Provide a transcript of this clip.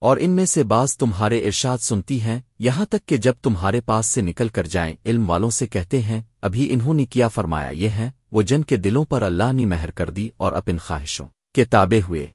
اور ان میں سے بعض تمہارے ارشاد سنتی ہیں، یہاں تک کہ جب تمہارے پاس سے نکل کر جائیں، علم والوں سے کہتے ہیں، ابھی انہوں نے کیا فرمایا یہ ہے، وہ جن کے دلوں پر اللہ نے مہر کر دی اور اپن خواہشوں کے تابے ہوئے۔